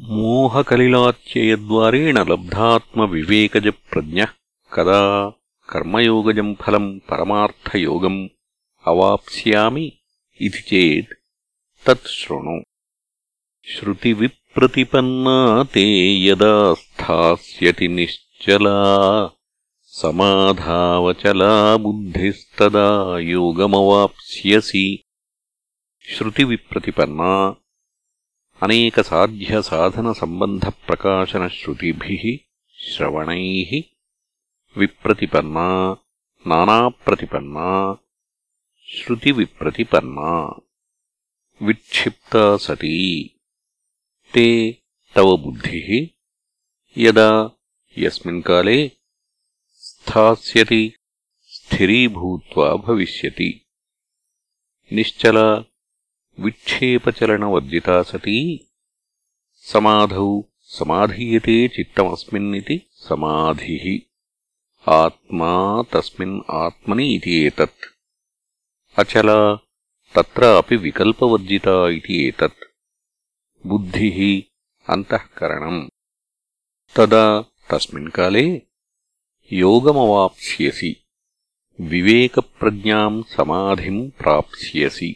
మోహకలిలాత్యయద్వారేణ లబ్ధాత్మవివేకజప్రజ్ఞः కదా కర్మయోగజం ఫలం పరమార్థయోగం అవాప్స్యామి ఇది చేత్ తత్ శృణు श्रुतिविप्रतिपन्ना ते यदा स्थास्यति निश्चला समाधावचला बुद्धिस्तदा योगमवाप्स्यसि श्रुतिविप्रतिपन्ना अनेकसाध्यसाधनसम्बन्धप्रकाशनश्रुतिभिः श्रवणैः विप्रतिपन्ना, नानाप्रतिपन्ना, श्रुतिविप्रतिपन्ना। विक्षिप्ता सती। ते तव बुद्धिः। यदा यस्मिन् काले स्थास्यति, स्थिरीभूत्वा भविष्यति। निश्चला విక్షేపచలనవర్జితా సతీ సమాధౌ సమాధీయతే చిత్తమస్మిన్నితి సమాధి ఆత్మా తస్మిన్ ఆత్మని ఇది ఏతత్ అచలా తత్ర అపి వికల్పవర్జిత ఇది ఏతత్ బుద్ధి అంతఃకరణం తదా తస్మిన్ కాలే యోగమవాప్స్యసి వివేకప్రజ్ఞాం సమాధిం ప్రాప్స్యసి